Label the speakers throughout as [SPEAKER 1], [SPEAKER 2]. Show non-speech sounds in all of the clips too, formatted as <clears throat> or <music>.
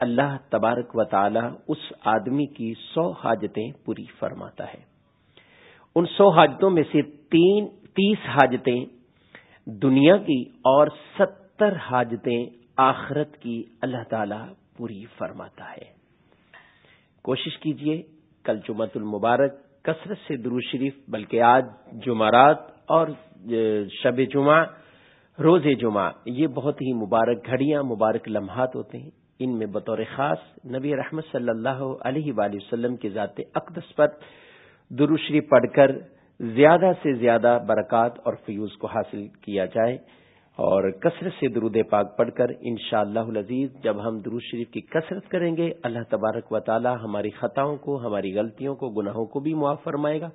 [SPEAKER 1] اللہ تبارک و تعالی اس آدمی کی سو حاجتیں پوری فرماتا ہے۔ ان سو حاجتوں میں سے تین، تیس حاجتیں دنیا کی اور ستر حاجتیں آخرت کی اللہ تعالی پوری فرماتا ہے۔ کوشش کیجیے، کل جمعت المبارک، کثرت سے درو شریف، بلکہ آج جمعرات اور شب جمعہ، روز جمعہ، یہ بہت ہی مبارک گھڑیاں، مبارک لمحات ہوتے ہیں۔ ان میں بطور خاص نبی رحمت صلی اللہ علیہ وآلہ وسلم کے ذات اقدس پر دروشری پڑھ کر زیادہ سے زیادہ برکات اور فیوز کو حاصل کیا جائے اور کثرت سے درود پاک پڑھ کر ان شاء اللہ جب ہم درود شریف کی کثرت کریں گے، اللہ تبارک و تعالی ہماری خطاؤں کو، ہماری غلطیوں کو، گناہوں کو بھی معاف فرمائے گا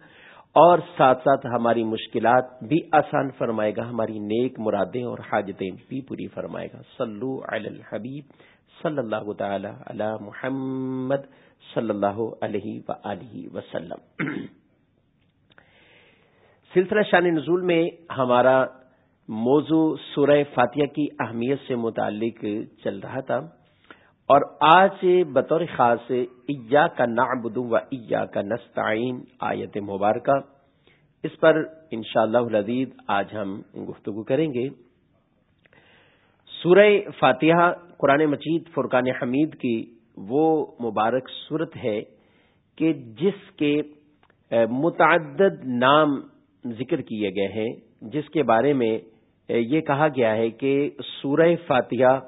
[SPEAKER 1] اور ساتھ ساتھ ہماری مشکلات بھی آسان فرمائے گا، ہماری نیک مرادیں اور حاجتیں بھی پوری فرمائے گا۔ صلو علی الحبیب۔ صلی اللہ تعالی علی محمد صلی اللہ علیہ و وسلم۔ سلسلہ شان نزول میں ہمارا موضوع سورہ فاتحہ کی اہمیت سے متعلق چل رہا تھا اور آج بطور خاص ایا کا نعبد و ایا کا نستعین آیت مبارکہ، اس پر انشاءاللہ اللہ آج ہم گفتگو کریں گے۔ سورہ فاتحہ قرآن مجید فرقان حمید کی وہ مبارک صورت ہے کہ جس کے متعدد نام ذکر کیے گئے ہیں، جس کے بارے میں یہ کہا گیا ہے کہ سورہ فاتحہ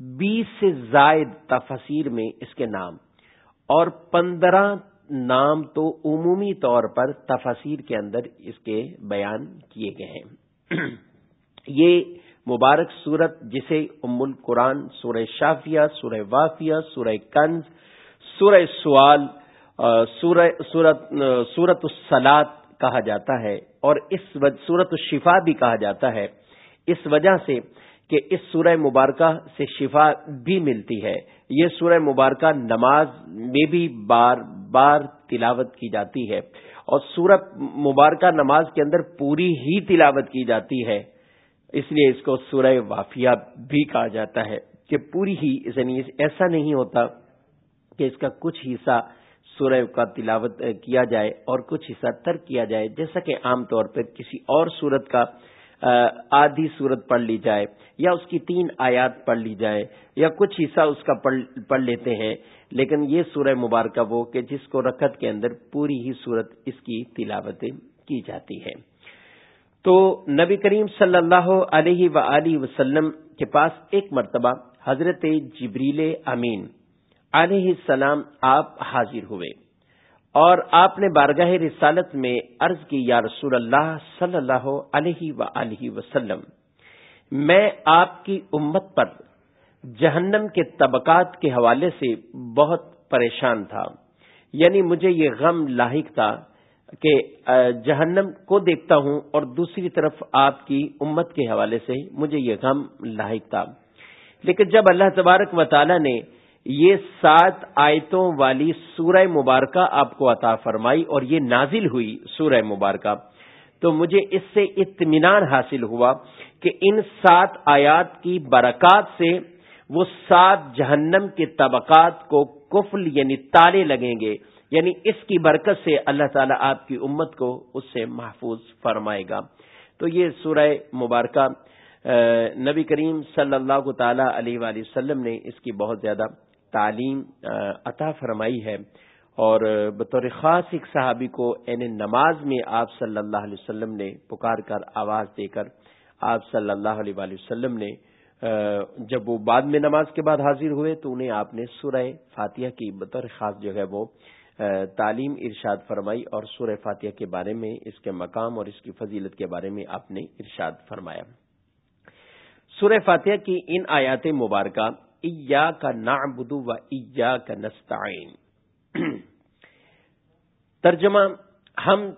[SPEAKER 1] بیس سے زائد تفسیر میں اس کے نام اور پندرہ نام تو عمومی طور پر تفسیر کے اندر اس کے بیان کیے گئے ہیں۔ <clears throat> یہ مبارک سورت جسے ام القرآن، سورہ شافیہ، سورہ وافیہ، سورہ کنز، سورہ سوال سورت السلاد کہا جاتا ہے اور اس سورت الشفا بھی کہا جاتا ہے۔ اس وجہ سے کہ اس سورہ مبارکہ سے شفا بھی ملتی ہے۔ یہ سورہ مبارکہ نماز میں بھی بار بار تلاوت کی جاتی ہے اور سورت مبارکہ نماز کے اندر پوری ہی تلاوت کی جاتی ہے۔ اس لیے اس کو سورہ وافیہ بھی کہا جاتا ہے کہ پوری ہی یعنی ایسا نہیں ہوتا کہ اس کا کچھ حصہ سورہ کا تلاوت کیا جائے اور کچھ حصہ ترک کیا جائے، جیسا کہ عام طور پر کسی اور صورت کا آدھی صورت پڑھ لی جائے یا اس کی تین آیات پڑھ لی جائے یا کچھ حصہ اس کا پڑھ لیتے ہیں، لیکن یہ سورہ مبارکہ وہ کہ جس کو رکت کے اندر پوری ہی صورت اس کی تلاوتیں کی جاتی ہے تو نبی کریم صلی اللہ علیہ و وسلم کے پاس ایک مرتبہ حضرت جبریل امین علیہ السلام آپ حاضر ہوئے اور آپ نے بارگاہ رسالت میں عرض کی، یا رسول اللہ صلی اللہ علیہ و وسلم، میں آپ کی امت پر جہنم کے طبقات کے حوالے سے بہت پریشان تھا یعنی مجھے یہ غم لاحق تھا کہ جہنم کو دیکھتا ہوں اور دوسری طرف آپ کی امت کے حوالے سے مجھے یہ غم لاحق تھا۔ لیکن جب اللہ تبارک و تعالی نے یہ سات آیتوں والی سورہ مبارکہ آپ کو عطا فرمائی اور یہ نازل ہوئی سورہ مبارکہ، تو مجھے اس سے اطمینان حاصل ہوا کہ ان سات آیات کی برکات سے وہ سات جہنم کے طبقات کو کفل یعنی تالے لگیں گے۔ یعنی اس کی برکت سے اللہ تعالیٰ آپ کی امت کو اس سے محفوظ فرمائے گا۔ تو یہ سورہ مبارکہ نبی کریم صلی اللہ تعالی علیہ وآلہ وسلم نے اس کی بہت زیادہ تعلیم عطا فرمائی ہے۔ اور بطور خاص ایک صحابی کو این نماز میں آپ صلی اللہ علیہ وسلم نے پکار کر آواز دے کر آپ صلی اللہ علیہ وآلہ وسلم نے جب وہ بعد میں نماز کے بعد حاضر ہوئے تو انہیں آپ نے سورہ فاتحہ کی بطور خاص جو ہے وہ تعلیم ارشاد فرمائی اور سورہ فاتحہ کے بارے میں، اس کے مقام اور اس کی فضیلت کے بارے میں آپ نے ارشاد فرمایا۔ سورہ فاتحہ کی ان آیات مبارکہ ایا کا نعبد و ایا کا نستعین۔ ترجمہ، ہم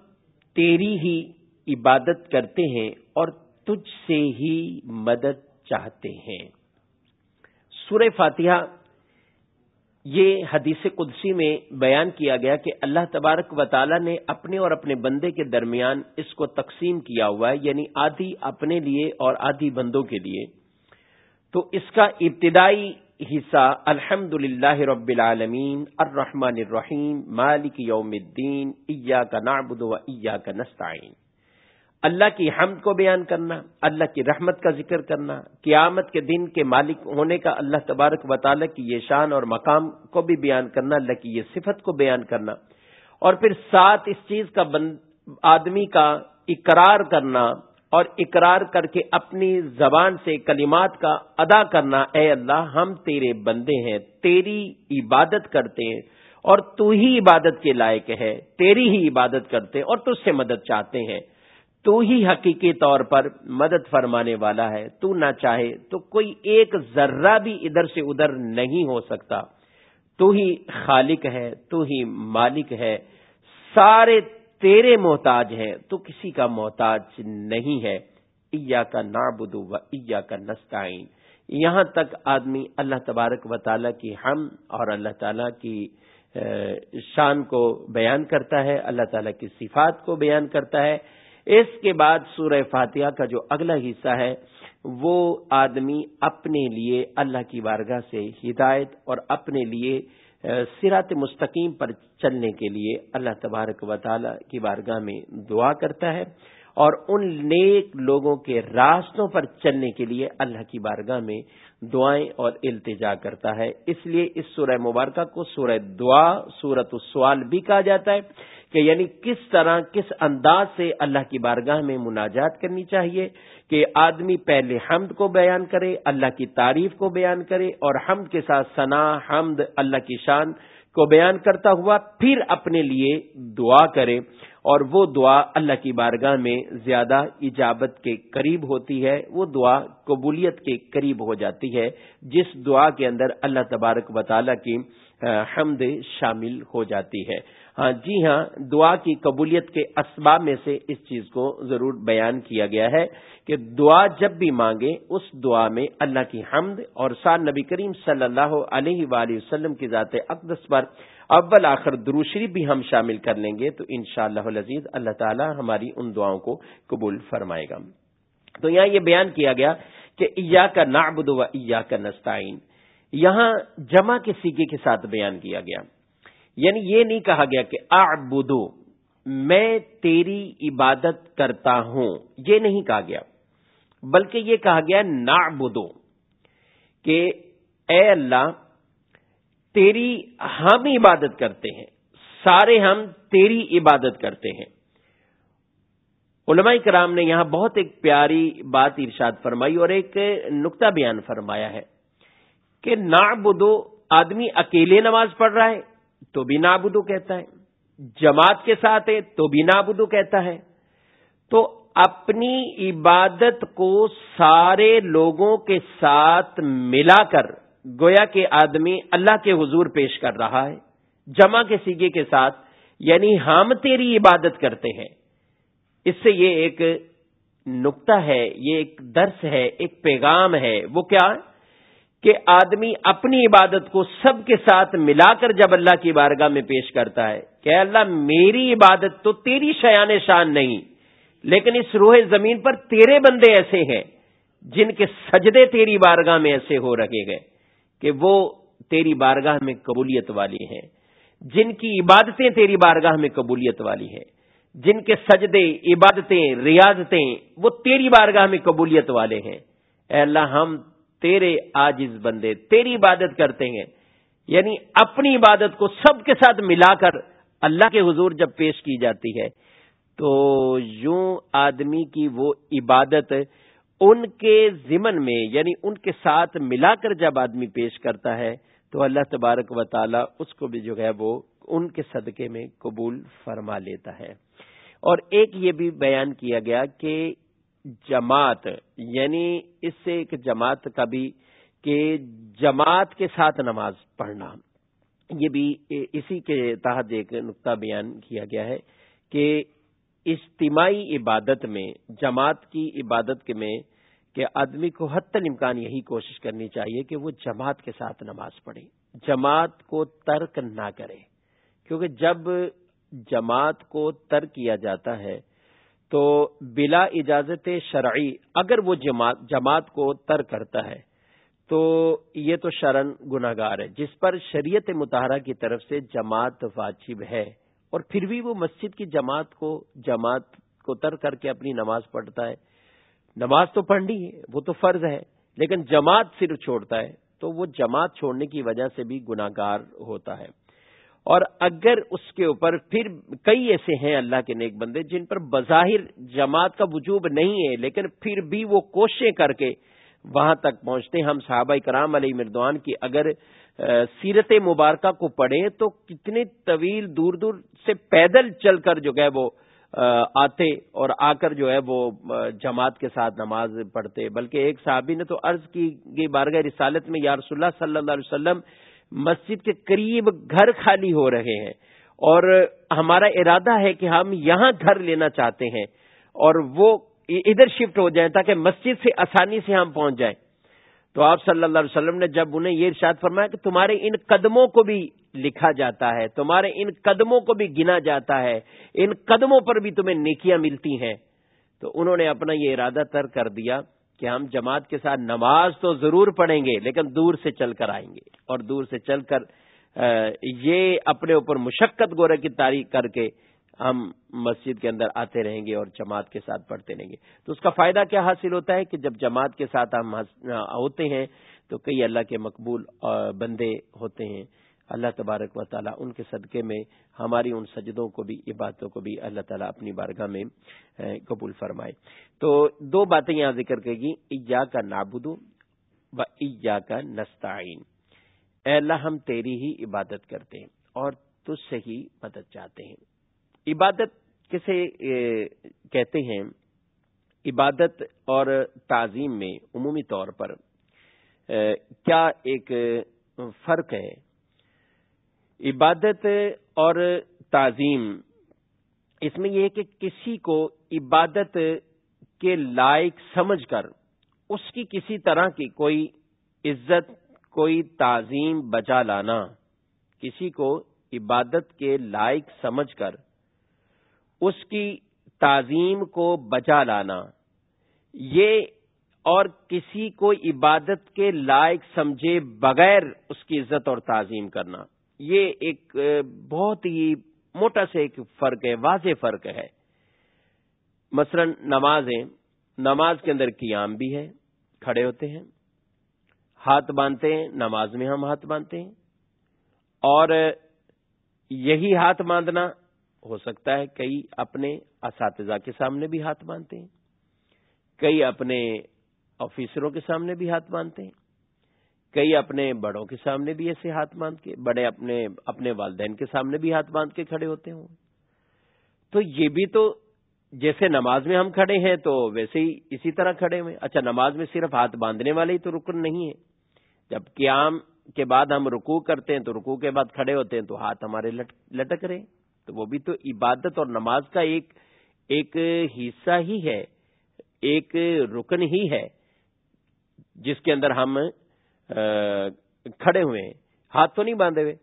[SPEAKER 1] تیری ہی عبادت کرتے ہیں اور تجھ سے ہی مدد چاہتے ہیں۔ سورہ فاتحہ یہ حدیث قدسی میں بیان کیا گیا کہ اللہ تبارک و تعالی نے اپنے اور اپنے بندے کے درمیان اس کو تقسیم کیا ہوا ہے یعنی آدھی اپنے لیے اور آدھی بندوں کے لیے۔ تو اس کا ابتدائی حصہ الحمد للہ رب العالمین، الرحمن الرحیم، مالک یوم الدین ایا کا نابد و ایا کا نستعین۔ اللہ کی حمد کو بیان کرنا، اللہ کی رحمت کا ذکر کرنا، قیامت کے دن کے مالک ہونے کا اللہ تبارک و تعالیٰ کی یہ شان اور مقام کو بھی بیان کرنا، اللہ کی یہ صفت کو بیان کرنا۔ اور پھر ساتھ اس چیز کا بند آدمی کا اقرار کرنا اور اقرار کر کے اپنی زبان سے کلمات کا ادا کرنا، اے اللہ ہم تیرے بندے ہیں، تیری عبادت کرتے ہیں اور تو ہی عبادت کے لائق ہے، تیری ہی عبادت کرتے اور تجھ سے مدد چاہتے ہیں۔ تو ہی حقیقی طور پر مدد فرمانے والا ہے۔ تو نہ چاہے تو کوئی ایک ذرہ بھی ادھر سے ادھر نہیں ہو سکتا۔ تو ہی خالق ہے، تو ہی مالک ہے۔ سارے تیرے محتاج ہیں، تو کسی کا محتاج نہیں ہے۔ ایا کا نابدو و ایا کا نستعین۔ یہاں تک آدمی اللہ تبارک و تعالیٰ کی ہم اور اللہ تعالیٰ کی شان کو بیان کرتا ہے، اللہ تعالیٰ کی صفات کو بیان کرتا ہے۔ اس کے بعد سورہ فاتحہ کا جو اگلا حصہ ہے، وہ آدمی اپنے لیے اللہ کی بارگاہ سے ہدایت اور اپنے لیے سرات مستقیم پر چلنے کے لیے اللہ تبارک و تعالی کی بارگاہ میں دعا کرتا ہے اور ان نیک لوگوں کے راستوں پر چلنے کے لیے اللہ کی بارگاہ میں دعائیں اور التجا کرتا ہے۔ اس لیے اس سورہ مبارکہ کو سورہ دعا سورت السوال بھی کہا جاتا ہے۔ کہ یعنی کس طرح، کس انداز سے اللہ کی بارگاہ میں مناجات کرنی چاہیے کہ آدمی پہلے حمد کو بیان کرے، اللہ کی تعریف کو بیان کرے اور حمد کے ساتھ ثنا، حمد، اللہ کی شان کو بیان کرتا ہوا پھر اپنے لیے دعا کرے اور وہ دعا اللہ کی بارگاہ میں زیادہ ایجابت کے قریب ہوتی ہے، وہ دعا قبولیت کے قریب ہو جاتی ہے، جس دعا کے اندر اللہ تبارک و تعالیٰ کی حمد شامل ہو جاتی ہے۔ ہاں جی ہاں دعا کی قبولیت کے اسباب میں سے اس چیز کو ضرور بیان کیا گیا ہے کہ دعا جب بھی مانگے، اس دعا میں اللہ کی حمد اور سال نبی کریم صلی اللہ علیہ وآلہ وسلم کی ذات اقدس پر اول آخر دروشری بھی ہم شامل کر لیں گے تو ان شاء اللہ اللہ تعالی ہماری ان دعاؤں کو قبول فرمائے گا۔ تو یہاں یہ بیان کیا گیا کہ ایا کا نابد و ایا کا نستعین۔ یہاں جمع کے سیکے کے ساتھ بیان کیا گیا۔ یعنی یہ نہیں کہا گیا کہ اعبدو، میں تیری عبادت کرتا ہوں۔ یہ نہیں کہا گیا، بلکہ یہ کہا گیا نعبدو، کہ اے اللہ، تیری ہم عبادت کرتے ہیں، سارے ہم تیری عبادت کرتے ہیں۔ علماء کرام نے یہاں بہت ایک پیاری بات ارشاد فرمائی اور ایک نقطہ بیان فرمایا ہے۔ کہ نعبدو، آدمی اکیلے نماز پڑھ رہا ہے تو بھی نابدو کہتا ہے، جماعت کے ساتھ ہے تو بھی نابدو کہتا ہے۔ تو اپنی عبادت کو سارے لوگوں کے ساتھ ملا کر، گویا کہ آدمی اللہ کے حضور پیش کر رہا ہے، جمع کے سیگے کے ساتھ یعنی ہم تیری عبادت کرتے ہیں۔ اس سے یہ ایک نقطہ ہے، یہ ایک درس ہے، ایک پیغام ہے، وہ کیا کہ آدمی اپنی عبادت کو سب کے ساتھ ملا کر جب اللہ کی بارگاہ میں پیش کرتا ہے، کہ اللہ میری عبادت تو تیری شیان شان نہیں، لیکن اس روح زمین پر تیرے بندے ایسے ہیں جن کے سجدے تیری بارگاہ میں ایسے ہو رکھے گئے کہ وہ تیری بارگاہ میں قبولیت والی ہیں۔ جن کی عبادتیں تیری بارگاہ میں قبولیت والی ہیں۔ جن کے سجدے، عبادتیں، ریاضتیں وہ تیری بارگاہ میں قبولیت والے ہیں۔ اے اللہ ہم تیرے آجز بندے، تیری عبادت کرتے ہیں۔ یعنی اپنی عبادت کو سب کے ساتھ ملا کر اللہ کے حضور جب پیش کی جاتی ہے، تو یوں آدمی کی وہ عبادت ان کے ضمن میں یعنی ان کے ساتھ ملا کر جب آدمی پیش کرتا ہے، تو اللہ تبارک و تعالی اس کو بھی جو ہے وہ ان کے صدقے میں قبول فرما لیتا ہے۔ اور ایک یہ بھی بیان کیا گیا کہ جماعت یعنی اس سے ایک جماعت کا بھی کہ جماعت کے ساتھ نماز پڑھنا۔ یہ بھی اسی کے تحت ایک نقطہ بیان کیا گیا ہے کہ اجتماعی عبادت میں، جماعت کی عبادت کے میں کہ آدمی کو حت الامکان یہی کوشش کرنی چاہیے کہ وہ جماعت کے ساتھ نماز پڑھے۔ جماعت کو ترک نہ کرے، کیونکہ جب جماعت کو ترک کیا جاتا ہے تو بلا اجازت شرعی اگر وہ جماعت جماعت کو تر کرتا ہے، تو یہ تو شرن گناگار ہے۔ جس پر شریعت متحرہ کی طرف سے جماعت واجب ہے، اور پھر بھی وہ مسجد کی جماعت کو جماعت کو تر کر کے اپنی نماز پڑھتا ہے۔ نماز تو پڑھنی ہے، وہ تو فرض ہے، لیکن جماعت صرف چھوڑتا ہے، تو وہ جماعت چھوڑنے کی وجہ سے بھی گناگار ہوتا ہے۔ اور اگر اس کے اوپر پھر کئی ایسے ہیں اللہ کے نیک بندے جن پر بظاہر جماعت کا وجوب نہیں ہے، لیکن پھر بھی وہ کوششیں کر کے وہاں تک پہنچتے ہیں۔ ہم صحابہ کرام علیہ مردوان کی اگر سیرت مبارکہ کو پڑھیں تو کتنے طویل دور دور سے پیدل چل کر جو ہے وہ آتے اور آ کر جو ہے وہ جماعت کے ساتھ نماز پڑھتے۔ بلکہ ایک صحابی نے تو عرض کی گئی، بارگاہ رسالت میں، یا رسول اللہ صلی اللہ علیہ وسلم مسجد کے قریب گھر خالی ہو رہے ہیں اور ہمارا ارادہ ہے کہ ہم یہاں گھر لینا چاہتے ہیں اور وہ ادھر شفٹ ہو جائیں تاکہ مسجد سے آسانی سے ہم پہنچ جائیں۔ تو آپ صلی اللہ علیہ وسلم نے جب انہیں یہ ارشاد فرمایا کہ تمہارے ان قدموں کو بھی لکھا جاتا ہے، تمہارے ان قدموں کو بھی گنا جاتا ہے، ان قدموں پر بھی تمہیں نیکیاں ملتی ہیں۔ تو انہوں نے اپنا یہ ارادہ تر کر دیا۔ کہ ہم جماعت کے ساتھ نماز تو ضرور پڑھیں گے، لیکن دور سے چل کر آئیں گے۔ اور دور سے چل کر یہ اپنے اوپر مشقت گورے کی تاریخ کر کے ہم مسجد کے اندر آتے رہیں گے اور جماعت کے ساتھ پڑھتے رہیں گے۔ تو اس کا فائدہ کیا حاصل ہوتا ہے کہ جب جماعت کے ساتھ ہم ہوتے ہیں تو کئی اللہ کے مقبول بندے ہوتے ہیں۔ اللہ تبارک و تعالیٰ ان کے صدقے میں، ہماری ان سجدوں کو بھی، عبادتوں کو بھی اللہ تعالیٰ اپنی بارگاہ میں قبول فرمائے۔ تو دو باتیں یہاں ذکر کرے گی اجا کا نابودو و اجا کا نستعین۔ اے اللہ، ہم تیری ہی عبادت کرتے ہیں اور تجھ سے ہی مدد چاہتے ہیں۔ عبادت کسے کہتے ہیں؟ عبادت اور تعظیم میں عمومی طور پر کیا ایک فرق ہے؟ عبادت اور تعظیم، اس میں یہ ہے کہ کسی کو عبادت کے لائق سمجھ کر، اس کی کسی طرح کی کوئی عزت، کوئی تعظیم بچا لانا، کسی کو عبادت کے لائق سمجھ کر، اس کی تعظیم کو بچا لانا، یہ اور کسی کو عبادت کے لائق سمجھے بغیر اس کی عزت اور تعظیم کرنا۔ یہ ایک بہت ہی موٹا سے ایک فرق ہے، واضح فرق ہے۔ مثلا نمازیں، نماز کے اندر قیام بھی ہے، کھڑے ہوتے ہیں۔ ہاتھ باندھتے ہیں، نماز میں ہم ہاتھ باندھتے ہیں۔ اور یہی ہاتھ باندھنا ہو سکتا ہے، کئی اپنے اساتذہ کے سامنے بھی ہاتھ باندھتے ہیں۔ کئی اپنے آفیسروں کے سامنے بھی ہاتھ باندھتے ہیں۔ کئی اپنے بڑوں کے سامنے بھی ایسے ہاتھ باندھ کے، بڑے اپنے اپنے والدین کے سامنے بھی ہاتھ باندھ کے کھڑے ہوتے ہوں۔ تو یہ بھی تو جیسے نماز میں ہم کھڑے ہیں تو ویسے ہی اسی طرح کھڑے ہوئے۔ اچھا نماز میں صرف ہاتھ باندھنے والے ہی تو رکن نہیں ہے۔ جب قیام کے بعد ہم رکوع کرتے ہیں تو رکوع کے بعد کھڑے ہوتے ہیں تو ہاتھ ہمارے لٹک رہے تو وہ بھی تو عبادت اور نماز کا ایک ایک حصہ ہی ہے، ایک رکن ہی ہے، جس کے اندر ہم کھڑے ہوئے ہیں۔ ہاتھ تو نہیں باندھے ہوئے۔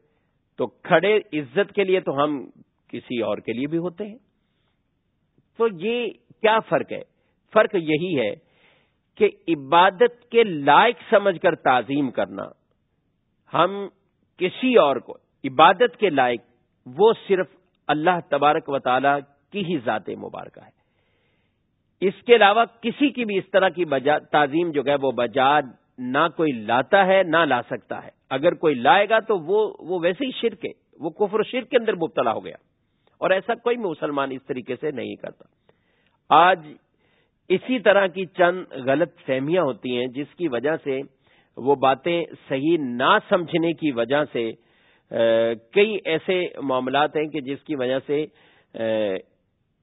[SPEAKER 1] تو کھڑے عزت کے لیے تو ہم کسی اور کے لیے بھی ہوتے ہیں۔ تو یہ کیا فرق ہے؟ فرق یہی ہے کہ عبادت کے لائق سمجھ کر تعظیم کرنا، ہم کسی اور کو، عبادت کے لائق، وہ صرف اللہ تبارک و تعالی کی ہی ذات مبارکہ ہے۔ اس کے علاوہ کسی کی بھی اس طرح کی تعظیم جو ہے وہ بجا نہ کوئی لاتا ہے، نہ لا سکتا ہے۔ اگر کوئی لائے گا تو وہ وہ ویسے ہی شرک ہے۔ وہ کفر و شرک کے اندر مبتلا ہو گیا۔ اور ایسا کوئی مسلمان اس طریقے سے نہیں کرتا۔ آج اسی طرح کی چند غلط فہمیاں ہوتی ہیں جس کی وجہ سے وہ باتیں صحیح نہ سمجھنے کی وجہ سے کئی ایسے معاملات ہیں کہ جس کی وجہ سے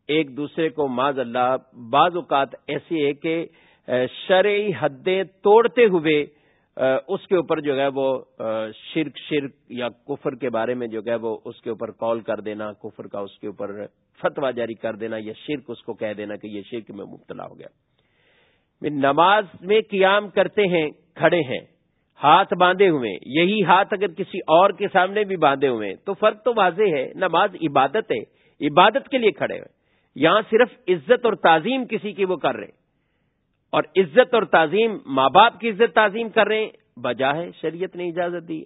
[SPEAKER 1] ایک دوسرے کو معذ اللہ، بعض اوقات ایسی ہے کہ شرعی حدیں توڑتے ہوئے اس کے اوپر جو ہے وہ شرک شرک یا کفر کے بارے میں جو ہے وہ اس کے اوپر کال کر دینا، کفر کا اس کے اوپر فتوا جاری کر دینا یا شرک اس کو کہہ دینا کہ یہ شرک میں مبتلا ہو گیا۔ نماز میں قیام کرتے ہیں، کھڑے ہیں، ہاتھ باندھے ہوئے، یہی ہاتھ اگر کسی اور کے سامنے بھی باندھے ہوئے، تو فرق تو واضح ہے، نماز عبادت ہے، عبادت کے لیے کھڑے ہوئے۔ یہاں صرف عزت اور تعظیم کسی کی وہ کر رہے۔ اور عزت اور تعظیم ماں باپ کی عزت تعظیم کر رہے ہیں بجا ہے شریعت نے اجازت دی۔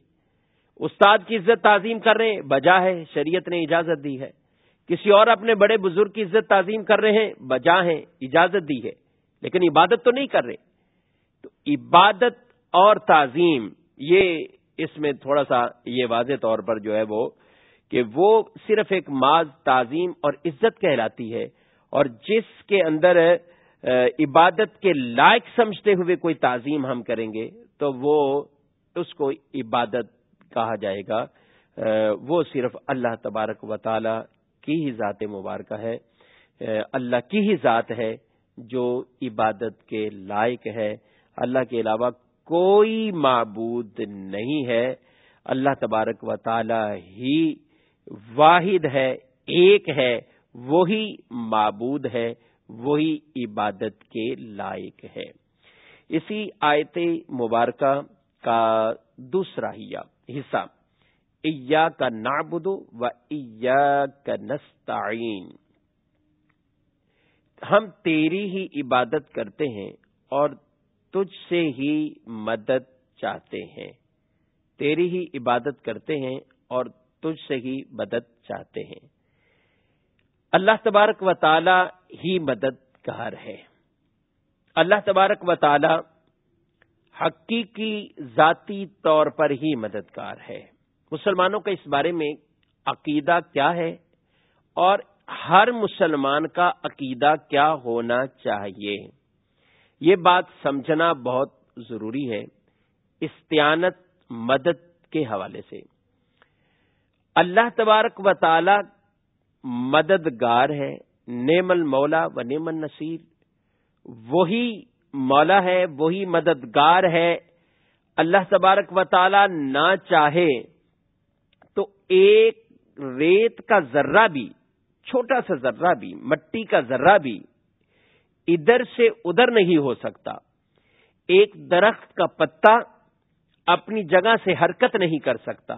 [SPEAKER 1] استاد کی عزت تعظیم کر رہے ہیں بجا ہے شریعت نے اجازت دی ہے۔ کسی اور اپنے بڑے بزرگ کی عزت تعظیم کر رہے ہیں بجا ہے اجازت دی ہے۔ لیکن عبادت تو نہیں کر رہے۔ تو عبادت اور تعظیم، یہ اس میں تھوڑا سا یہ واضح طور پر جو ہے وہ کہ وہ صرف ایک ماض تعظیم اور عزت کہلاتی ہے۔ اور جس کے اندر عبادت کے لائق سمجھتے ہوئے کوئی تعظیم ہم کریں گے تو وہ اس کو عبادت کہا جائے گا۔ وہ صرف اللہ تبارک و تعالی کی ہی ذات مبارکہ ہے۔ اللہ کی ہی ذات ہے جو عبادت کے لائق ہے۔ اللہ کے علاوہ کوئی معبود نہیں ہے۔ اللہ تبارک و تعالی ہی واحد ہے، ایک ہے، وہی معبود ہے۔ وہی عبادت کے لائق ہے۔ اسی آیت مبارکہ کا دوسرا حصہ۔ ایا کا نابود و ایا کا نستعین۔ ہم تیری ہی عبادت کرتے ہیں اور تجھ سے ہی مدد چاہتے ہیں۔ تیری ہی عبادت کرتے ہیں اور تجھ سے ہی مدد چاہتے ہیں۔ اللہ تبارک و تعالی ہی مددگار ہے۔ اللہ تبارک و تعالی حقیقی ذاتی طور پر ہی مددگار ہے۔ مسلمانوں کا اس بارے میں عقیدہ کیا ہے؟ اور ہر مسلمان کا عقیدہ کیا ہونا چاہیے؟ یہ بات سمجھنا بہت ضروری ہے استعانت مدد کے حوالے سے۔ اللہ تبارک و تعالی مددگار ہے نیم المولا و نیم النصیر۔ وہی مولا ہے، وہی مددگار ہے۔ اللہ تبارک و تعالی نہ چاہے تو ایک ریت کا ذرہ بھی، چھوٹا سا ذرہ بھی، مٹی کا ذرہ بھی ادھر سے ادھر نہیں ہو سکتا۔ ایک درخت کا پتا اپنی جگہ سے حرکت نہیں کر سکتا۔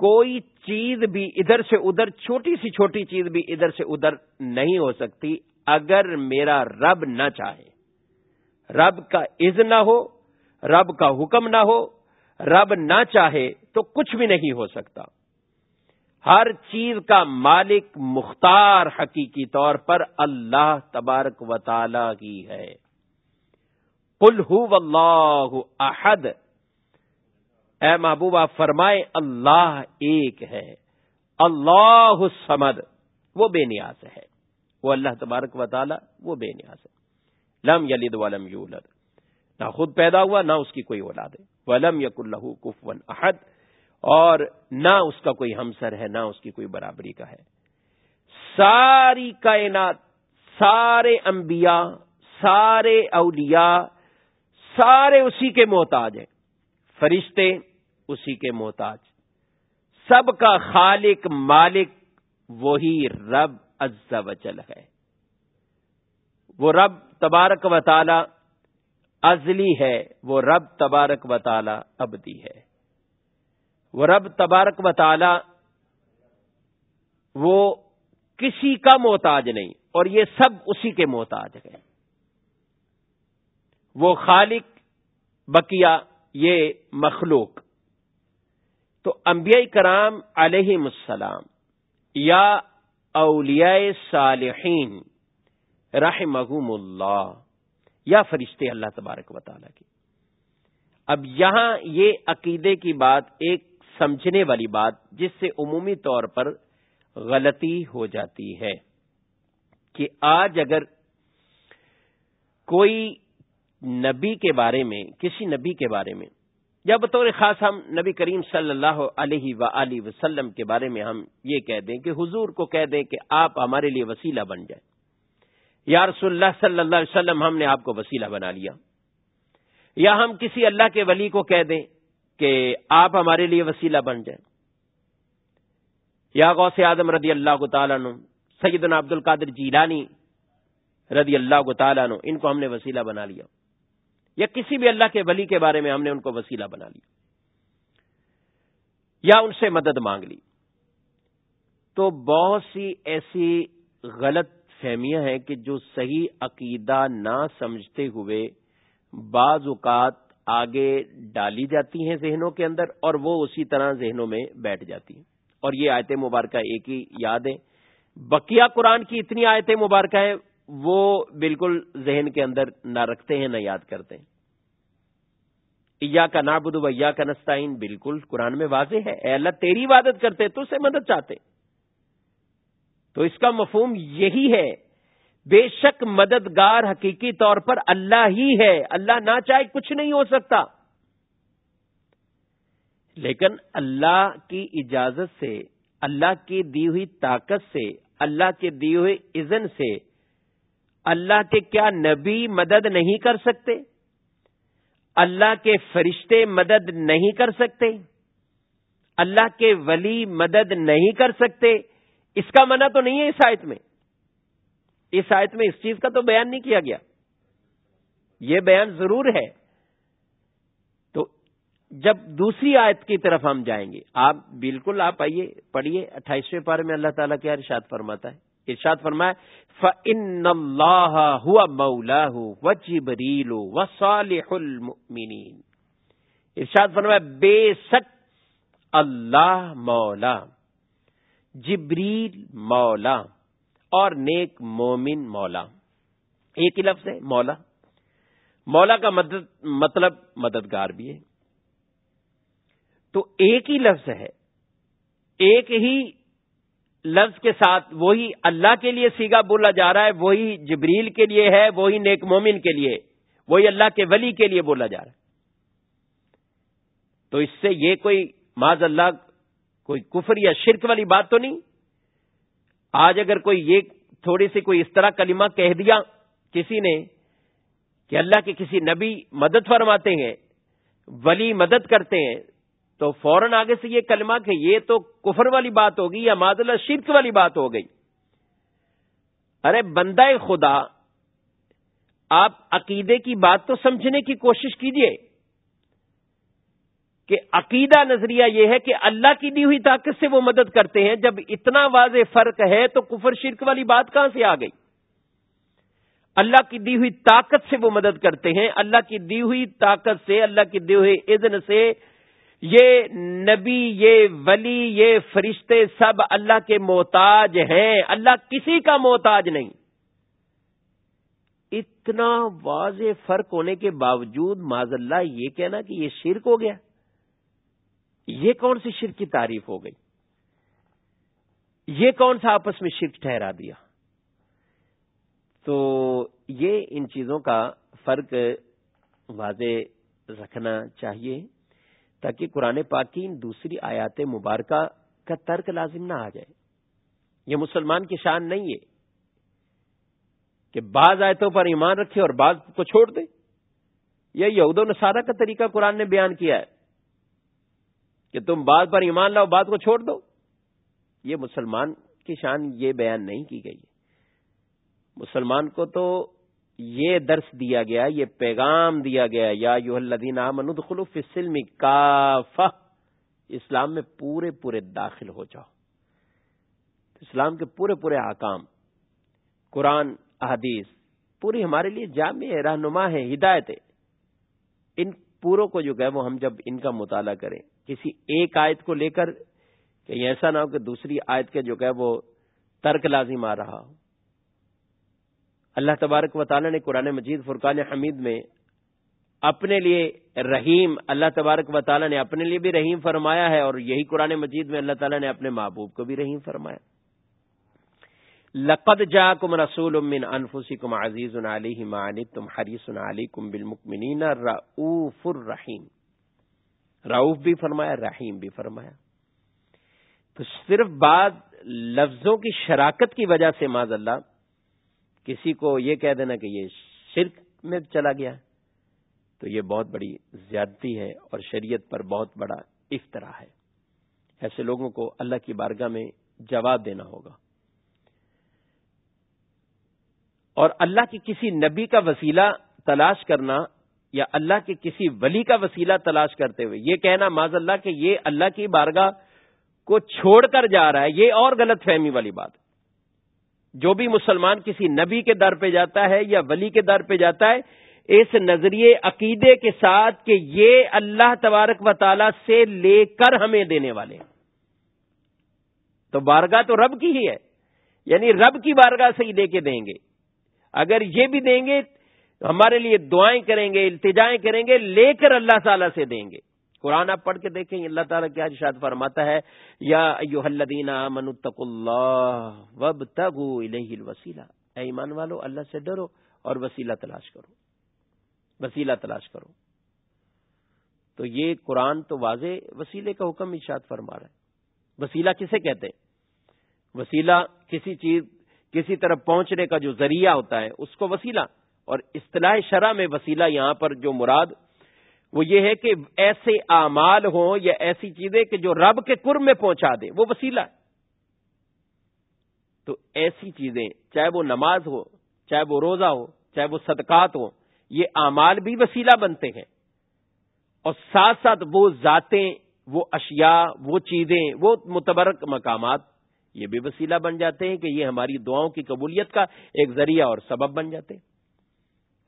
[SPEAKER 1] کوئی چیز بھی ادھر سے ادھر، چھوٹی سی چھوٹی چیز بھی ادھر سے ادھر نہیں ہو سکتی اگر میرا رب نہ چاہے۔ رب کا عز نہ ہو، رب کا حکم نہ ہو، رب نہ چاہے تو کچھ بھی نہیں ہو سکتا۔ ہر چیز کا مالک مختار حقیقی طور پر اللہ تبارک و تعالی کی ہے۔ کل اللہ احد۔ اے محبوبہ فرمائے اللہ ایک ہے۔ اللہ سمد وہ بے نیاز ہے۔ وہ اللہ تبارک و تعالی، وہ بے نیاز ہے۔ لم یلد ولم یولد۔ نہ خود پیدا ہوا، نہ اس کی کوئی اولاد ہے۔ ولم یق اللہ کفون احد۔ اور نہ اس کا کوئی ہمسر ہے، نہ اس کی کوئی برابری کا ہے۔ ساری کائنات، سارے انبیاء، سارے اولیاء، سارے اسی کے محتاج ہیں۔ فرشتے اسی کے محتاج۔ سب کا خالق مالک وہی رب عز و جل ہے۔ وہ رب تبارک و تعالی ازلی ہے، وہ رب تبارک و تعالی ابدی ہے۔ وہ رب تبارک و تعالی وہ کسی کا محتاج نہیں، اور یہ سب اسی کے محتاج ہے وہ خالق بکیا یہ مخلوق۔ تو انبیاء کرام علیہ السلام یا اولیاء صالحین رحمہم اللہ، یا فرشتے اللہ تبارک و تعالی کی اب یہاں یہ عقیدے کی بات، ایک سمجھنے والی بات، جس سے عمومی طور پر غلطی ہو جاتی ہے کہ آج اگر کوئی نبی کے بارے میں، کسی نبی کے بارے میں یا بطور خاص ہم نبی کریم صلی اللہ علیہ و وسلم کے بارے میں ہم یہ کہہ دیں کہ حضور کو کہہ دیں کہ آپ ہمارے لیے وسیلہ بن جائیں۔ یا رسول اللہ صلی اللہ علیہ وسلم ہم نے آپ کو وسیلہ بنا لیا۔ یا ہم کسی اللہ کے ولی کو کہہ دیں کہ آپ ہمارے لیے وسیلہ بن جائیں۔ یا غوث اعظم رضی اللہ تعالیٰ عنہ، سیدنا عبد القادر جیلانی رضی اللہ تعالیٰ عنہ، ان کو ہم نے وسیلہ بنا لیا۔ یا کسی بھی اللہ کے ولی کے بارے میں ہم نے ان کو وسیلہ بنا لیا یا ان سے مدد مانگ لی تو بہت سی ایسی غلط فہمیاں ہیں کہ جو صحیح عقیدہ نہ سمجھتے ہوئے بعض اوقات آگے ڈالی جاتی ہیں ذہنوں کے اندر اور وہ اسی طرح ذہنوں میں بیٹھ جاتی ہیں اور یہ آیت مبارکہ ایک ہی یاد ہے بقیہ قرآن کی اتنی آیتیں مبارکہ ہیں وہ بالکل ذہن کے اندر نہ رکھتے ہیں، نہ یاد کرتے ہیں۔ ایا کا نابود ویا کا نستعین، بالکل قرآن میں واضح ہے۔ اے اللہ، تیری عبادت کرتے، تو اسے مدد چاہتے۔ تو اس کا مفہوم یہی ہے۔ بے شک مددگار حقیقی طور پر اللہ ہی ہے۔ اللہ نہ چاہے کچھ نہیں ہو سکتا۔ لیکن اللہ کی اجازت سے، اللہ کی دی ہوئی طاقت سے، اللہ کے دی ہوئے اذن سے اللہ کے کیا نبی مدد نہیں کر سکتے؟ اللہ کے فرشتے مدد نہیں کر سکتے؟ اللہ کے ولی مدد نہیں کر سکتے؟ اس کا منع تو نہیں ہے اس آیت میں۔ اس آیت میں اس چیز کا تو بیان نہیں کیا گیا۔ یہ بیان ضرور ہے۔ تو جب دوسری آیت کی طرف ہم جائیں گے، آپ بالکل آپ آئیے، پڑھیے، اٹھائیسویں پارے میں اللہ تعالیٰ کیا ارشاد فرماتا ہے۔ ارشاد فرمایا فن اللہ ہوا مولا و جبریل و صالح المؤمنین ارشاد فرمایا بے شک اللہ مولا، جبریل مولا اور نیک مومن مولا۔ ایک ہی لفظ ہے، مولا۔ مولا کا مدد مطلب مددگار بھی ہے۔ تو ایک ہی لفظ ہے، ایک ہی لفظ کے ساتھ وہی اللہ کے لیے سیگا بولا جا رہا ہے، وہی جبریل کے لیے ہے، وہی نیک مومن کے لیے، وہی اللہ کے ولی کے لیے بولا جا رہا ہے۔ تو اس سے یہ کوئی معذ اللہ کوئی کفر یا شرک والی بات تو نہیں۔ آج اگر کوئی یہ تھوڑی سی کوئی اس طرح کلمہ کہہ دیا کسی نے کہ اللہ کے کسی نبی مدد فرماتے ہیں، ولی مدد کرتے ہیں تو فوراً آگے سے یہ کلمہ کہ یہ تو کفر والی بات ہوگی یا اللہ شرک والی بات ہو گئی۔ ارے بندہ خدا، آپ عقیدے کی بات تو سمجھنے کی کوشش کیجیے۔ کہ عقیدہ نظریہ یہ ہے کہ اللہ کی دی ہوئی طاقت سے وہ مدد کرتے ہیں، جب اتنا واضح فرق ہے تو کفر شرک والی بات کہاں سے آ گئی؟ اللہ کی دی ہوئی طاقت سے وہ مدد کرتے ہیں۔ اللہ کی دی ہوئی طاقت سے، اللہ کی دی ہوئی اذن سے یہ نبی، یہ ولی، یہ فرشتے سب اللہ کے محتاج ہیں۔ اللہ کسی کا محتاج نہیں۔ اتنا واضح فرق ہونے کے باوجود معذ اللہ یہ کہنا کہ یہ شرک ہو گیا۔ یہ کون سی شرک کی تعریف ہو گئی؟ یہ کون سا آپس میں شرک ٹھہرا دیا؟ تو یہ ان چیزوں کا فرق واضح رکھنا چاہیے۔ تاکہ قرآن پاک کی دوسری آیات مبارکہ کا ترک لازم نہ آ جائے۔ یہ مسلمان کی شان نہیں ہے کہ بعض آیتوں پر ایمان رکھے اور بعض کو چھوڑ دے۔ یہ یہود و نصارہ کا طریقہ قرآن نے بیان کیا ہے کہ تم بات پر ایمان لاؤ بات کو چھوڑ دو۔ یہ مسلمان کی شان یہ بیان نہیں کی گئی مسلمان کو تو یہ درس دیا گیا، یہ پیغام دیا گیا، یا یو الدین احمد خلوف اسلم کا اسلام میں پورے پورے داخل ہو جاؤ۔ اسلام کے پورے پورے آکام قرآن، احادیث، پوری ہمارے لیے جامع رہنما ہے، ہدایت ان پوروں کو جو کہ وہ ہم جب ان کا مطالعہ کریں، کسی ایک آیت کو لے کر کہ ایسا نہ ہو کہ دوسری آیت کے جو کہ وہ ترک لازم آ رہا ہو۔ اللہ تبارک و تعالی نے قرآن مجید فرقان حمید میں اپنے لیے رحیم، اللہ تبارک و تعالی نے اپنے لیے بھی رحیم فرمایا ہے اور یہی قرآن مجید میں اللہ تعالیٰ نے اپنے محبوب کو بھی رحیم فرمایا۔ لقد جا کم رسول امن انفسی کم عزیز علی تم حریص علی کم بالمکمنین رعوف الرحیم۔ رعوف بھی فرمایا، رحیم بھی فرمایا۔ تو صرف بعض لفظوں کی شراکت کی وجہ سے ماض اللہ کسی کو یہ کہہ دینا کہ یہ شرک میں چلا گیا، تو یہ بہت بڑی زیادتی ہے اور شریعت پر بہت بڑا افطرا ہے۔ ایسے لوگوں کو اللہ کی بارگاہ میں جواب دینا ہوگا۔ اور اللہ کی کسی نبی کا وسیلہ تلاش کرنا یا اللہ کے کسی ولی کا وسیلہ تلاش کرتے ہوئے، یہ کہنا معذ اللہ، کہ یہ اللہ کی بارگاہ کو چھوڑ کر جا رہا ہے، یہ اور غلط فہمی والی بات۔ جو بھی مسلمان کسی نبی کے در پہ جاتا ہے یا ولی کے در پہ جاتا ہے، اس نظریے عقیدے کے ساتھ کہ یہ اللہ تبارک و تعالی سے لے کر ہمیں دینے والے ہیں۔ تو بارگاہ تو رب کی ہی ہے۔ یعنی رب کی بارگاہ سے ہی دے کے دیں گے۔ اگر یہ بھی دیں گے، ہمارے لیے دعائیں کریں گے، التجائیں کریں گے، لے کر اللہ تعالیٰ سے دیں گے۔ قرآن آپ پڑھ کے دیکھیں اللہ تعالیٰ کیا ارشاد فرماتا ہے؟ یا ایوہ الذین اللہ الوسیلہ۔ اے ایمان والو، اللہ سے ڈرو اور وسیلہ تلاش کرو۔ وسیلہ تلاش کرو۔ تو یہ قرآن تو واضح وسیلے کا حکم ارشاد فرما رہا ہے۔ وسیلہ کسے کہتے ہیں؟ وسیلہ کسی چیز، کسی طرف پہنچنے کا جو ذریعہ ہوتا ہے، اس کو وسیلہ اور اصطلاح شرح میں وسیلہ یہاں پر جو مراد وہ یہ ہے کہ ایسے اعمال ہوں یا ایسی چیزیں کہ جو رب کے کر میں پہنچا دے وہ وسیلہ ہے۔ تو ایسی چیزیں، چاہے وہ نماز ہو، چاہے وہ روزہ ہو، چاہے وہ صدقات ہو یہ اعمال بھی وسیلہ بنتے ہیں۔ اور ساتھ ساتھ وہ ذاتیں، وہ اشیاء، وہ چیزیں، وہ متبرک مقامات، یہ بھی وسیلہ بن جاتے ہیں کہ یہ ہماری دعاؤں کی قبولیت کا ایک ذریعہ اور سبب بن جاتے ہیں۔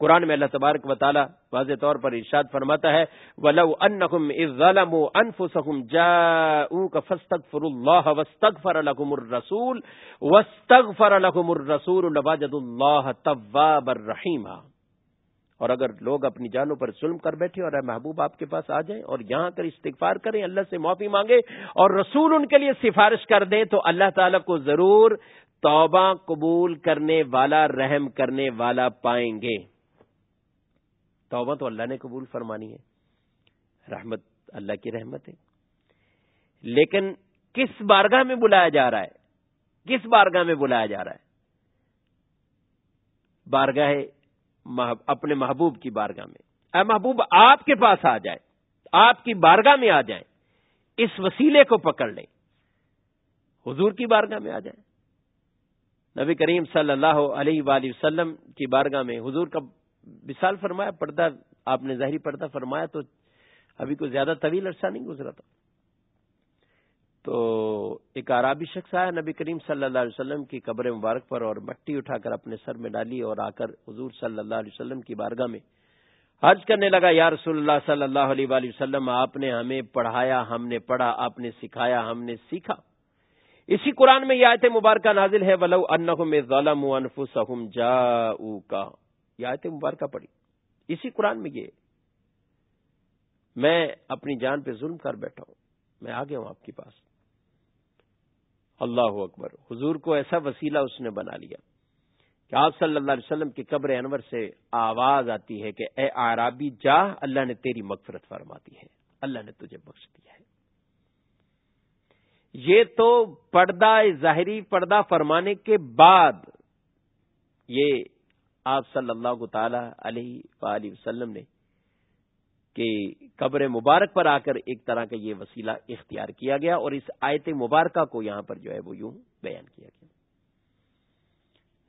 [SPEAKER 1] قرآن میں اللہ تبارک و تعالیٰ واضح طور پر ارشاد فرماتا ہے، ولو اذ ظلموا انفسهم جاءوك فاستغفروا الله واستغفر لكم الرسول واستغفر لكم الرسول لوجدوا الله توابا اور اگر لوگ اپنی جانوں پر ظلم کر بیٹھے اور محبوب آپ کے پاس آ جائیں اور یہاں کر استغفار کریں، اللہ سے معافی مانگے اور رسول ان کے لیے سفارش کر دیں، تو اللہ تعالی کو ضرور توبہ قبول کرنے والا، رحم کرنے والا پائیں گے۔ توبہ تو اللہ نے قبول فرمانی ہے۔ رحمت اللہ کی رحمت ہے۔ لیکن کس بارگاہ میں بلایا جا رہا ہے؟ کس بارگاہ میں بلایا جا رہا ہے؟ بارگاہ اپنے محبوب کی بارگاہ میں۔ اے محبوب، آپ کے پاس آ جائے۔ آپ کی بارگاہ میں آ جائیں اس وسیلے کو پکڑ لیں۔ حضور کی بارگاہ میں آ جائیں نبی کریم صلی اللہ علیہ وآلہ وسلم کی بارگاہ میں حضور کا مثال فرمایا، پردہ، آپ نے ظاہری پردہ فرمایا تو ابھی کوئی زیادہ طویل عرصہ نہیں گزرا تھا۔ تو ایک عرابی شخص آیا، نبی کریم صلی اللہ علیہ وسلم کی قبر مبارک پر اور مٹی اٹھا کر اپنے سر میں ڈالی اور آ کر حضور صلی اللہ علیہ وسلم کی بارگاہ میں حج کرنے لگا۔ یا رسول اللہ صلی اللہ علیہ وآلہ وسلم، آپ نے ہمیں پڑھایا، ہم نے پڑھا، آپ نے سکھایا، ہم نے سیکھا۔ اسی قرآن میں یہ آیت مبارکہ نازل ہے ولو انہم ظلم انفسہم جاؤکا یہ آیت مبارکہ پڑھی۔ اسی قرآن میں یہ میں اپنی جان پہ ظلم کر بیٹھا ہوں۔ میں آ گیا ہوں آپ کے پاس۔ اللہ اکبر۔ حضور کو ایسا وسیلہ اس نے بنا لیا کہ آپ صلی اللہ علیہ وسلم کی قبر انور سے آواز آتی ہے کہ اے آرابی جا، اللہ نے تیری مغفرت فرماتی ہے۔ اللہ نے تجھے بخش دیا ہے۔ یہ تو پردہ ظاہری، پردہ فرمانے کے بعد یہ آپ صلی اللہ تعالی علیہ وآلہ وسلم نے کہ قبر مبارک پر آ کر ایک طرح کا یہ وسیلہ اختیار کیا گیا اور اس آیت مبارکہ کو یہاں پر جو ہے وہ یوں بیان کیا گیا۔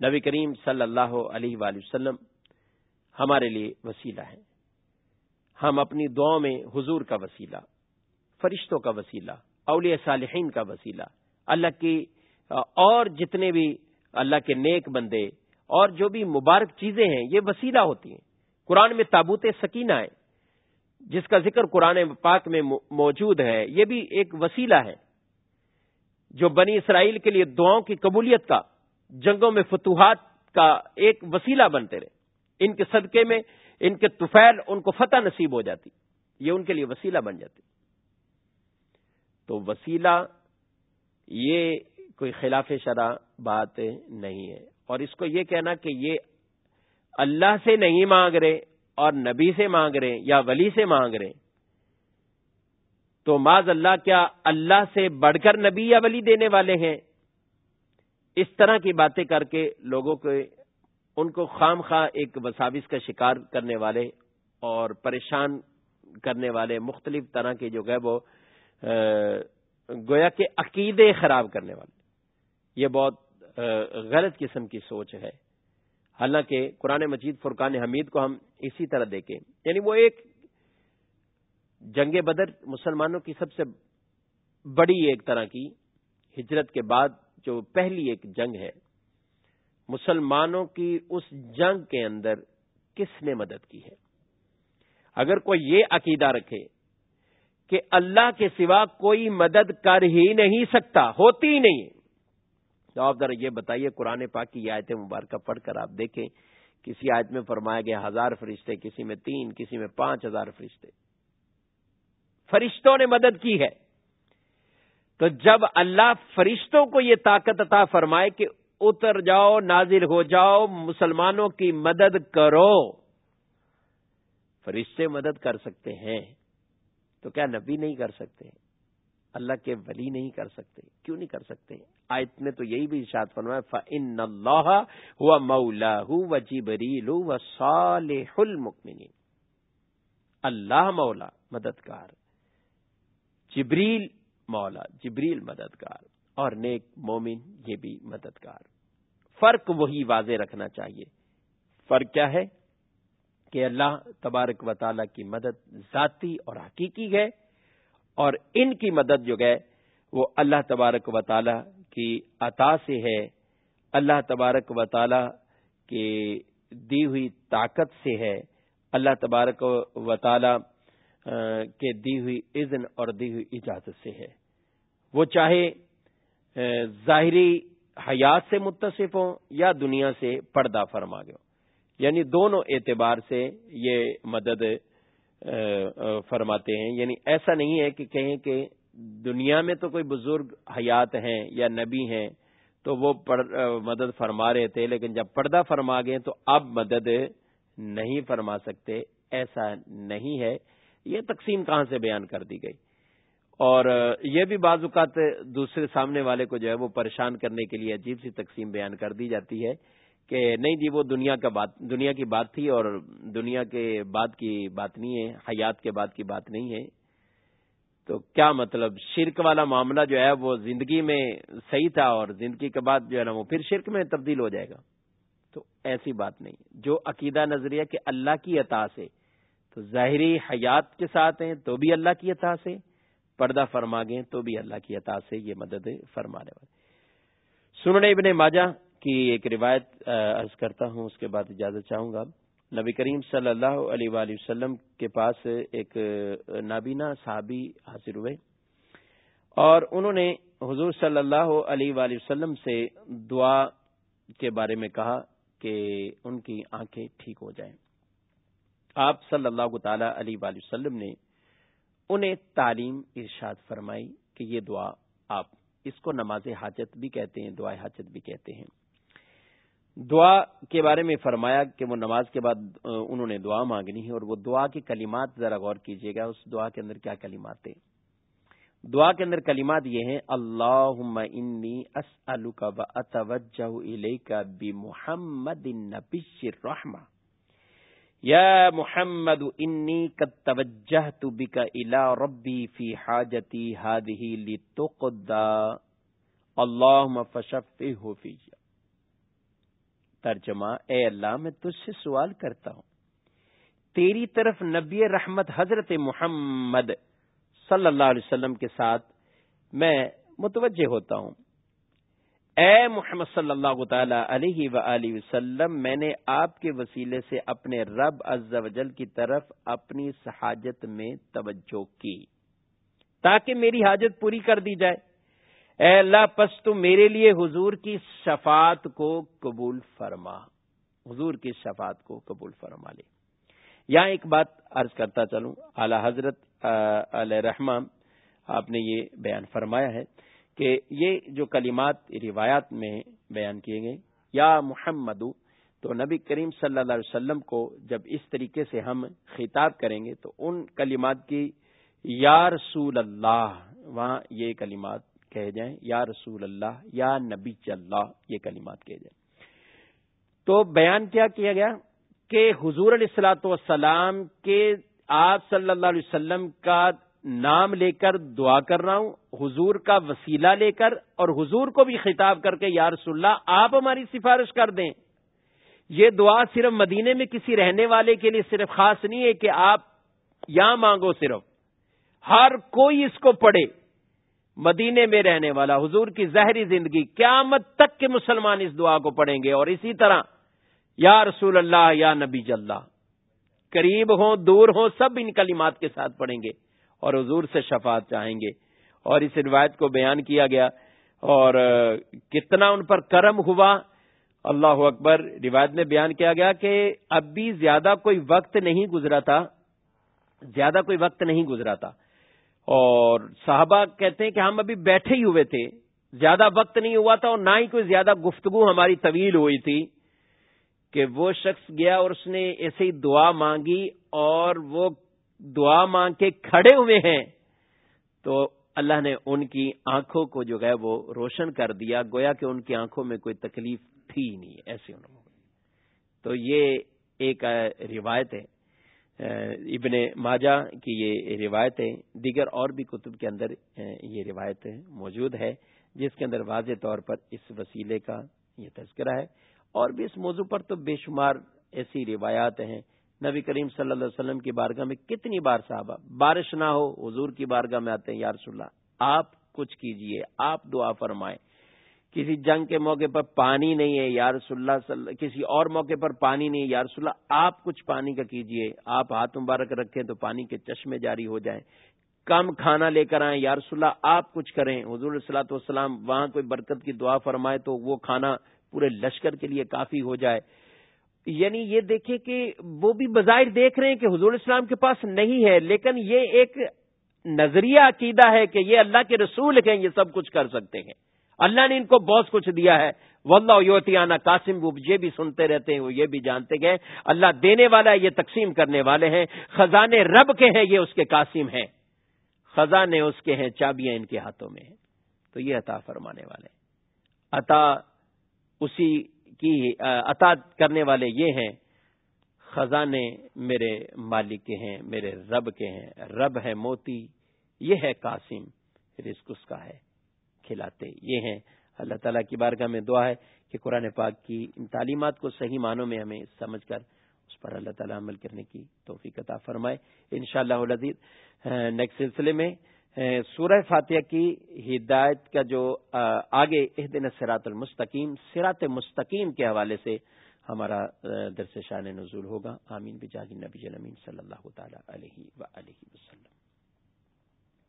[SPEAKER 1] نبی کریم صلی اللہ علیہ وآلہ وسلم ہمارے لیے وسیلہ ہے۔ ہم اپنی دعاؤں میں حضور کا وسیلہ، فرشتوں کا وسیلہ، اولیاء صالحین کا وسیلہ، اللہ کی اور جتنے بھی اللہ کے نیک بندے اور جو بھی مبارک چیزیں ہیں، یہ وسیلہ ہوتی ہیں۔ قرآن میں تابوت سکینہ ہے، جس کا ذکر قرآن پاک میں موجود ہے، یہ بھی ایک وسیلہ ہے۔ جو بنی اسرائیل کے لیے دعاؤں کی قبولیت کا، جنگوں میں فتوحات کا ایک وسیلہ بنتے رہے۔ ان کے صدقے میں ان کے توفیل ان کو فتح نصیب ہو جاتی۔ یہ ان کے لیے وسیلہ بن جاتی۔ تو وسیلہ، یہ کوئی خلاف شرح بات نہیں ہے۔ اور اس کو یہ کہنا کہ یہ اللہ سے نہیں مانگ رہے اور نبی سے مانگ رہے یا ولی سے مانگ رہے تو معذ اللہ کیا اللہ سے بڑھ کر نبی یا ولی دینے والے ہیں؟ اس طرح کی باتیں کر کے لوگوں کو ان کو خام خواہ ایک وساوس کا شکار کرنے والے اور پریشان کرنے والے مختلف طرح کے جو گئے وہ گویا کے عقیدے خراب کرنے والے۔ یہ بہت غلط قسم کی سوچ ہے۔ حالانکہ قرآن مجید فرقان حمید کو ہم اسی طرح دیکھیں۔ یعنی وہ ایک جنگ بدر مسلمانوں کی سب سے بڑی ایک طرح کی ہجرت کے بعد جو پہلی ایک جنگ ہے۔ مسلمانوں کی اس جنگ کے اندر کس نے مدد کی ہے؟ اگر کوئی یہ عقیدہ رکھے کہ اللہ کے سوا کوئی مدد کر ہی نہیں سکتا، ہوتی ہی نہیں تو آپ ذرا یہ بتائیے، قرآن پاک کی آیت مبارکہ پڑھ کر آپ دیکھیں، کسی آیت میں فرمایا گیا ہزار فرشتے، کسی میں تین، کسی میں پانچ ہزار فرشتے۔ فرشتوں نے مدد کی ہے۔ تو جب اللہ فرشتوں کو یہ طاقت عطا فرمائے کہ اتر جاؤ، نازل ہو جاؤ، مسلمانوں کی مدد کرو، فرشتے مدد کر سکتے ہیں۔ تو کیا نبی نہیں کر سکتے؟ اللہ کے ولی نہیں کر سکتے کیوں نہیں کر سکتے آیت میں تو یہی بھی ارشاد فرمایا فن اللہ ہوا مولا و جبریل و صالح المکمنین اللہ مولا، مددگار۔ جبریل مولا، جبریل مددگار۔ اور نیک مومن، یہ بھی مددگار۔ فرق وہی واضح رکھنا چاہیے۔ فرق کیا ہے؟ کہ اللہ تبارک و تعالی کی مدد ذاتی اور حقیقی ہے اور ان کی مدد جو گئے وہ اللہ تبارک و تعالی کی عطا سے ہے۔ اللہ تبارک و تعالی کی دی ہوئی طاقت سے ہے۔ اللہ تبارک و تعالی کے دی ہوئی اذن اور دی ہوئی اجازت سے ہے۔ وہ چاہے ظاہری حیات سے متصف ہوں یا دنیا سے پردہ فرما گئے یعنی دونوں اعتبار سے یہ مدد فرماتے ہیں۔ یعنی ایسا نہیں ہے کہ کہیں کہ دنیا میں تو کوئی بزرگ حیات ہیں یا نبی ہیں تو وہ مدد فرما رہے تھے، لیکن جب پردہ فرما گئے تو اب مدد نہیں فرما سکتے۔ ایسا نہیں ہے۔ یہ تقسیم کہاں سے بیان کر دی گئی؟ اور یہ بھی بعض اوقات دوسرے سامنے والے کو جو ہے وہ پریشان کرنے کے لیے عجیب سی تقسیم بیان کر دی جاتی ہے۔ کہ نہیں جی وہ دنیا کا بات، دنیا کی بات تھی اور دنیا کے بعد کی بات نہیں ہے، حیات کے بعد کی بات نہیں ہے۔ تو کیا مطلب شرک والا معاملہ جو ہے وہ زندگی میں صحیح تھا اور زندگی کے بعد جو ہے نا وہ پھر شرک میں تبدیل ہو جائے گا؟ تو ایسی بات نہیں۔ جو عقیدہ نظریہ کہ اللہ کی عطا سے، تو ظاہری حیات کے ساتھ ہیں تو بھی اللہ کی عطا سے، پردہ فرما گئے تو بھی اللہ کی عطا سے یہ مدد فرمانے والے سننے ابن ماجہ کی ایک روایت عرض کرتا ہوں، اس کے بعد اجازت چاہوں گا۔ نبی کریم صلی اللہ علیہ وآلہ وسلم کے پاس ایک نابینا صحابی حاضر ہوئے۔ اور انہوں نے حضور صلی اللہ علیہ وآلہ وسلم سے دعا کے بارے میں کہا کہ ان کی آنکھیں ٹھیک ہو جائیں۔ آپ صلی اللہ تعالی علیہ وآلہ وسلم نے انہیں تعلیم ارشاد فرمائی کہ یہ دعا آپ اس کو نماز حاجت بھی کہتے ہیں دعا حاجت بھی کہتے ہیں۔ دعا کے بارے میں فرمایا کہ وہ نماز کے بعد انہوں نے دعا مانگنی ہے اور وہ دعا کی کلمات ذرا غور کیجیے گا، اس دعا کے اندر کیا کلمات ہیں؟ دعا کے اندر کلمات یہ ہیں اللہ انی اسألک و اتوجہ الیک بمحمد النبی الرحمہ۔ یا محمد انی قد توجہت بک الى ربی فی حاجتی هذه لتقضى اللهم فشفه فی ترجمہ، اے اللہ، میں تجھ سے سوال کرتا ہوں۔ تیری طرف نبی رحمت حضرت محمد صلی اللہ علیہ وسلم کے ساتھ میں متوجہ ہوتا ہوں۔ اے محمد صلی اللہ تعالی علیہ و وسلم، میں نے آپ کے وسیلے سے اپنے رب عز و جل کی طرف اپنی سحاجت میں توجہ کی، تاکہ میری حاجت پوری کر دی جائے۔ اے اللہ، پس تو میرے لیے حضور کی شفاعت کو قبول فرما۔ حضور کی شفاعت کو قبول فرما لے۔ یہاں ایک بات عرض کرتا چلوں۔ اعلی حضرت علیہ رحمان آپ نے یہ بیان فرمایا ہے کہ یہ جو کلمات، روایات میں بیان کیے گئے، یا محمد، تو نبی کریم صلی اللہ علیہ وسلم کو جب اس طریقے سے ہم خطاب کریں گے، تو ان کلمات کی، یا رسول اللہ، وہاں یہ کلمات کہے جائیں، یا رسول اللہ، یا نبی اللہ، یہ کلمات کہے جائیں۔ تو بیان کیا کیا گیا کہ حضور علیہ السلاۃ والسلام کے آپ صلی اللہ علیہ وسلم کا نام لے کر دعا کر رہا ہوں، حضور کا وسیلہ لے کر اور حضور کو بھی خطاب کر کے، یا رسول اللہ، آپ ہماری سفارش کر دیں۔ یہ دعا صرف مدینے میں کسی رہنے والے کے لیے صرف خاص نہیں ہے کہ آپ یہاں مانگو صرف۔ ہر کوئی اس کو پڑھے۔ مدینے میں رہنے والا حضور کی زہری زندگی قیامت تک کے مسلمان اس دعا کو پڑھیں گے اور اسی طرح، یا رسول اللہ، یا نبی اللہ قریب ہوں، دور ہوں، سب ان کلمات کے ساتھ پڑھیں گے اور حضور سے شفاعت چاہیں گے۔ اور اس روایت کو بیان کیا گیا اور کتنا ان پر کرم ہوا۔ اللہ اکبر، روایت میں بیان کیا گیا کہ اب بھی زیادہ کوئی وقت نہیں گزرا تھا۔ زیادہ کوئی وقت نہیں گزرا تھا۔ اور صحابہ کہتے ہیں کہ ہم ابھی بیٹھے ہی ہوئے تھے۔ زیادہ وقت نہیں ہوا تھا اور نہ ہی کوئی زیادہ گفتگو ہماری طویل ہوئی تھی کہ وہ شخص گیا اور اس نے ایسے ہی دعا مانگی اور وہ دعا مانگ کے کھڑے ہوئے ہیں۔ تو اللہ نے ان کی آنکھوں کو جو ہے وہ روشن کر دیا۔ گویا کہ ان کی آنکھوں میں کوئی تکلیف تھی نہیں، ایسے انہوں تو یہ ایک روایت ہے۔ ابن ماجہ کی یہ روایت ہے دیگر اور بھی کتب کے اندر یہ روایت موجود ہے جس کے اندر واضح طور پر اس وسیلے کا یہ تذکرہ ہے۔ اور بھی اس موضوع پر تو بے شمار ایسی روایات ہیں۔ نبی کریم صلی اللہ علیہ وسلم کی بارگاہ میں کتنی بار صحابہ، بارش نہ ہو، حضور کی بارگاہ میں آتے ہیں، یا رسول اللہ، آپ کچھ کیجیے، آپ دعا فرمائیں۔ کسی جنگ کے موقع پر پانی نہیں ہے، یا رسول اللہ کسی اور موقع پر پانی نہیں ہے، یا رسول اللہ، آپ کچھ پانی کا کیجیے، آپ ہاتھ مبارک رکھیں تو پانی کے چشمے جاری ہو جائیں۔ کم کھانا لے کر آئیں، یا رسول اللہ، آپ کچھ کریں۔ حضور السلاۃ والسلام وہاں کوئی برکت کی دعا فرمائے تو وہ کھانا پورے لشکر کے لیے کافی ہو جائے۔ یعنی یہ دیکھیں کہ وہ بھی بظاہر دیکھ رہے ہیں کہ حضور اسلام کے پاس نہیں ہے، لیکن یہ ایک نظریہ عقیدہ ہے کہ یہ اللہ کے رسول ہیں، یہ سب کچھ کر سکتے ہیں۔ اللہ نے ان کو بہت کچھ دیا ہے۔ واللہ یوتیانہ قاسم، وہ یہ بھی سنتے رہتے ہیں، وہ یہ بھی جانتے گئے اللہ دینے والا ہے، یہ تقسیم کرنے والے ہیں۔ خزانے رب کے ہیں، یہ اس کے قاسم ہیں۔ خزانے اس کے ہیں، چابیاں ان کے ہاتھوں میں ہیں۔ تو یہ عطا فرمانے والے عطا اسی کی، عطا کرنے والے یہ ہیں، خزانے میرے مالک کے ہیں، میرے رب کے ہیں۔ رب ہے موتی، یہ ہے قاسم، رزق اس کا ہے۔ کھلاتے یہ ہیں۔ اللہ تعالیٰ کی بارگاہ میں دعا ہے کہ قرآن پاک کی ان تعلیمات کو صحیح معنوں میں ہمیں سمجھ کر اس پر اللہ تعالیٰ عمل کرنے کی توفیق عطا فرمائے۔ ان شاء اللہ نیکسٹ سلسلے میں سورہ فاتحہ کی ہدایت کا جو آگے دن سرات المستقیم سرات مستقیم کے حوالے سے ہمارا درس شان نزول ہوگا۔ آمین۔ بجاہ نبی صلی اللہ تعالی علیہ و وسلم